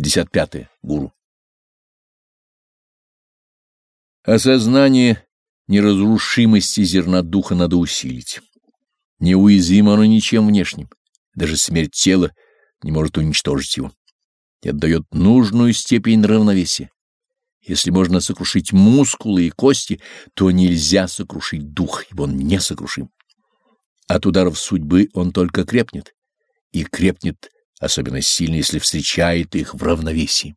55. -е. Гуру. Осознание неразрушимости зерна духа надо усилить. Неуязвимо оно ничем внешним. Даже смерть тела не может уничтожить его. И отдает нужную степень равновесия. Если можно сокрушить мускулы и кости, то нельзя сокрушить дух, ибо он несокрушим. От ударов судьбы он только крепнет, и крепнет особенно сильно, если встречает их в равновесии.